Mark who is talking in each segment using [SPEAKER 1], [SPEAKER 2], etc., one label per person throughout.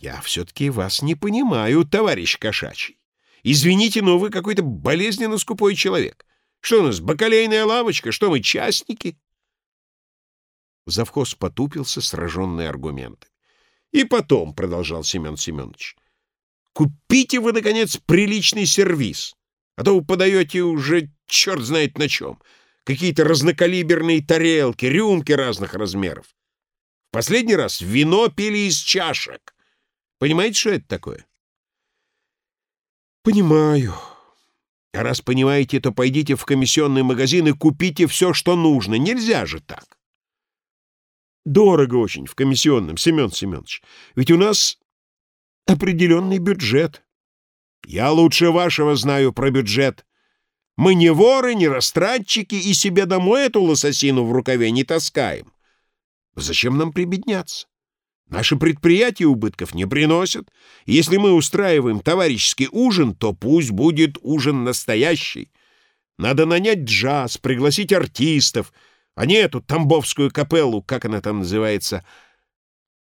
[SPEAKER 1] Я все-таки вас не понимаю, товарищ кошачий. Извините, но вы какой-то болезненно скупой человек. Что у нас, бакалейная лавочка? Что мы, частники? Завхоз потупился, сраженный аргументами. И потом, — продолжал Семен Семенович, — купите вы, наконец, приличный сервиз, а то вы подаете уже черт знает на чем. Какие-то разнокалиберные тарелки, рюмки разных размеров. В последний раз вино пили из чашек. Понимаете, что это такое? Понимаю. А раз понимаете, то пойдите в комиссионный магазин и купите все, что нужно. Нельзя же так. Дорого очень в комиссионном, Семен Семенович. Ведь у нас определенный бюджет. Я лучше вашего знаю про бюджет. Мы не воры, не растратчики, и себе домой эту лососину в рукаве не таскаем. Зачем нам прибедняться? Наши предприятия убытков не приносят. Если мы устраиваем товарищеский ужин, то пусть будет ужин настоящий. Надо нанять джаз, пригласить артистов, а не эту тамбовскую капеллу, как она там называется,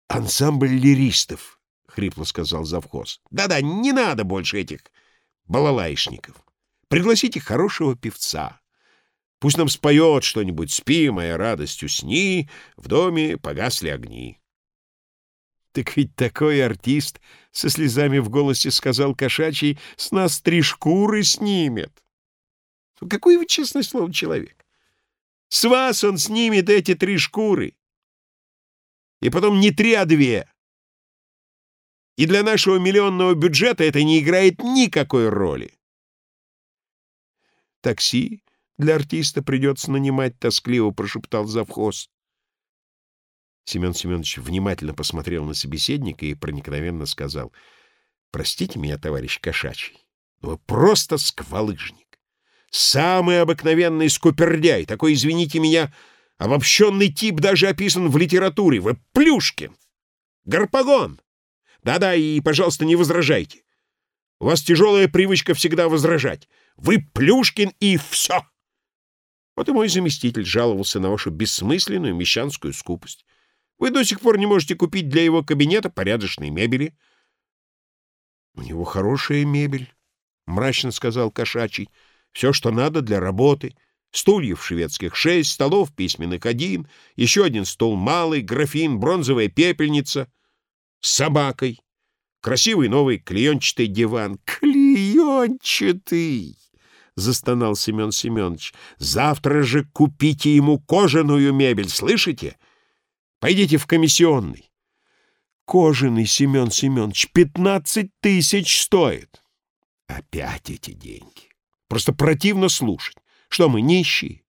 [SPEAKER 1] ансамбль лиристов, — хрипло сказал завхоз. Да-да, не надо больше этих балалайшников. Пригласите хорошего певца. Пусть нам споет что-нибудь «Спи, моя радость, усни», в доме погасли огни. Так ведь такой артист, — со слезами в голосе сказал кошачий, — с нас три шкуры снимет. Ну, какой вы, честное слово, человек? С вас он снимет эти три шкуры. И потом не три, а две. И для нашего миллионного бюджета это не играет никакой роли. Такси для артиста придется нанимать, — тоскливо прошептал завхоз. Семен Семенович внимательно посмотрел на собеседника и проникновенно сказал, «Простите меня, товарищ Кошачий, но вы просто сквалыжник. Самый обыкновенный скупердяй, такой, извините меня, обобщенный тип даже описан в литературе. Вы Плюшкин, Гарпагон. Да-да, и, пожалуйста, не возражайте. У вас тяжелая привычка всегда возражать. Вы Плюшкин и все!» Вот и мой заместитель жаловался на вашу бессмысленную мещанскую скупость. Вы до сих пор не можете купить для его кабинета порядочной мебели. — У него хорошая мебель, — мрачно сказал кошачий. — Все, что надо для работы. Стульев шведских шесть, столов письменных один, еще один стол малый, графин, бронзовая пепельница с собакой, красивый новый клеенчатый диван. Клеенчатый! — застонал Семен Семенович. — Завтра же купите ему кожаную мебель, слышите? — Пойдите в комиссионный. Кожаный Семен Семенович пятнадцать тысяч стоит. Опять эти деньги. Просто противно слушать. Что мы, нищие?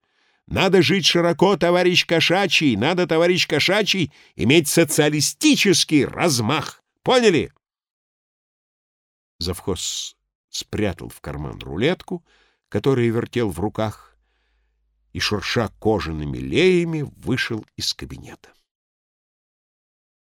[SPEAKER 1] Надо жить широко, товарищ Кошачий. Надо, товарищ Кошачий, иметь социалистический размах. Поняли? Завхоз спрятал в карман рулетку, которую вертел в руках, и, шурша кожаными леями, вышел из кабинета.